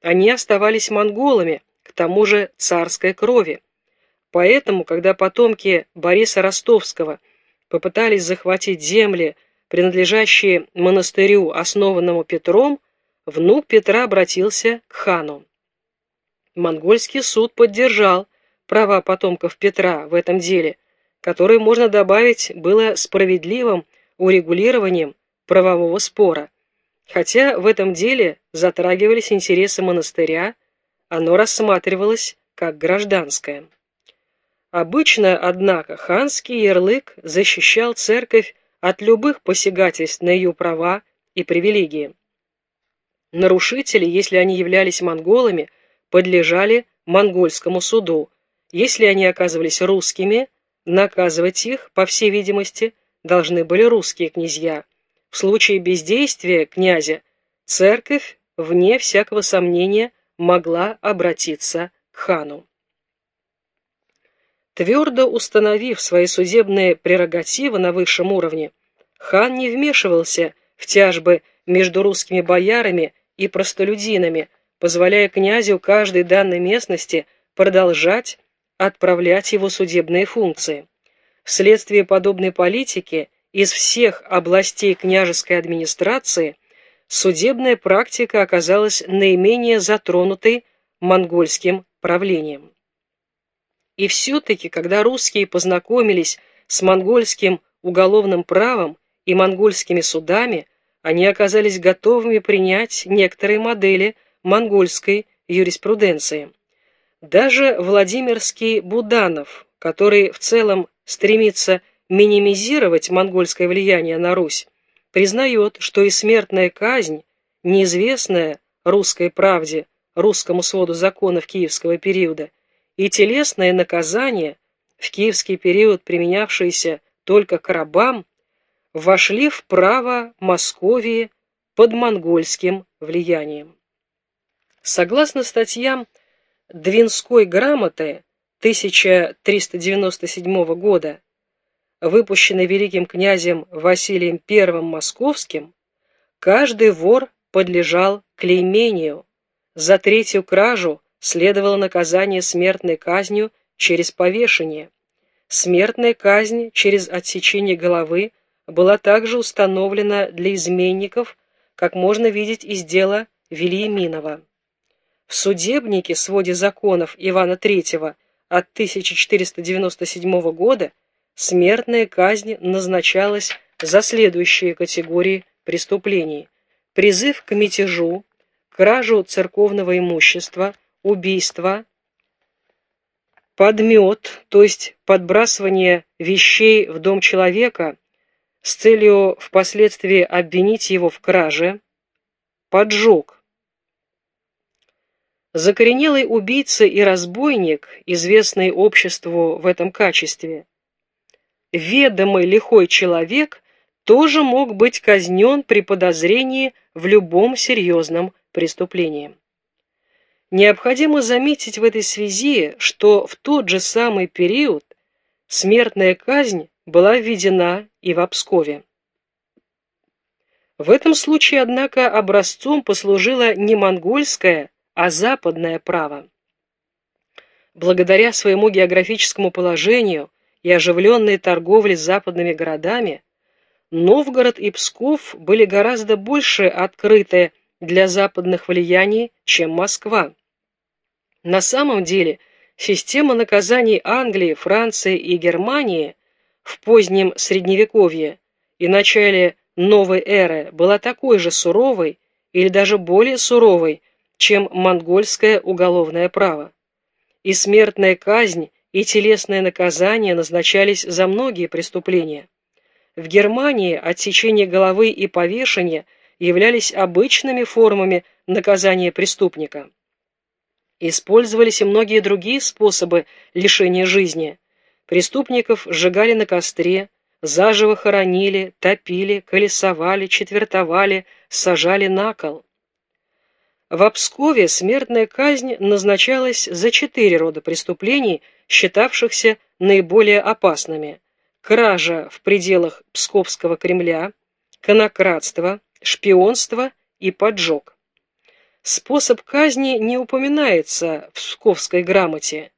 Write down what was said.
они оставались монголами, к тому же царской крови. Поэтому, когда потомки Бориса Ростовского попытались захватить земли, принадлежащие монастырю, основанному Петром, внук Петра обратился к хану. Монгольский суд поддержал права потомков Петра в этом деле, которое, можно добавить, было справедливым урегулированием правового спора. Хотя в этом деле затрагивались интересы монастыря, оно рассматривалось как гражданское. Обычно, однако, ханский ярлык защищал церковь от любых посягательств на ее права и привилегии. Нарушители, если они являлись монголами, подлежали монгольскому суду. Если они оказывались русскими, наказывать их, по всей видимости, должны были русские князья. В случае бездействия князя церковь, вне всякого сомнения, могла обратиться к хану. Твердо установив свои судебные прерогативы на высшем уровне, хан не вмешивался в тяжбы между русскими боярами и простолюдинами, позволяя князю каждой данной местности продолжать отправлять его судебные функции. Вследствие подобной политики из всех областей княжеской администрации судебная практика оказалась наименее затронутой монгольским правлением. И все-таки, когда русские познакомились с монгольским уголовным правом и монгольскими судами, они оказались готовыми принять некоторые модели монгольской юриспруденции. Даже Владимирский Буданов, который в целом стремится минимизировать монгольское влияние на Русь, признает, что и смертная казнь, неизвестная русской правде, русскому своду законов киевского периода, и телесное наказание, в киевский период применявшиеся только к рабам, вошли в право Московии под монгольским влиянием. Согласно статьям Двинской грамоты 1397 года, выпущенной великим князем Василием I Московским, каждый вор подлежал клеймению, за третью кражу следовало наказание смертной казнью через повешение. Смертная казнь через отсечение головы была также установлена для изменников, как можно видеть из дела Вильяминова. В судебнике своде законов Ивана III от 1497 года смертная казнь назначалась за следующие категории преступлений. Призыв к мятежу, кражу церковного имущества, убийство, подмет, то есть подбрасывание вещей в дом человека с целью впоследствии обвинить его в краже, поджог. Закоренелый убийца и разбойник, известный обществу в этом качестве, ведомый лихой человек тоже мог быть казнен при подозрении в любом серьезном преступлении. Необходимо заметить в этой связи, что в тот же самый период смертная казнь была введена и в Пскове. В этом случае, однако, образцом послужило не монгольское, а западное право. Благодаря своему географическому положению и оживленной торговле с западными городами, Новгород и Псков были гораздо больше открыты для западных влияний, чем Москва. На самом деле, система наказаний Англии, Франции и Германии в позднем Средневековье и начале новой эры была такой же суровой или даже более суровой, чем монгольское уголовное право. И смертная казнь, и телесное наказание назначались за многие преступления. В Германии отсечение головы и повешение являлись обычными формами наказания преступника. Использовались и многие другие способы лишения жизни. Преступников сжигали на костре, заживо хоронили, топили, колесовали, четвертовали, сажали на кол. В Пскове смертная казнь назначалась за четыре рода преступлений, считавшихся наиболее опасными. Кража в пределах Псковского Кремля, конократство, шпионство и поджог. способ казни не упоминается в Псковской грамоте.